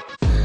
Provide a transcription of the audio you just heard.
Yeah.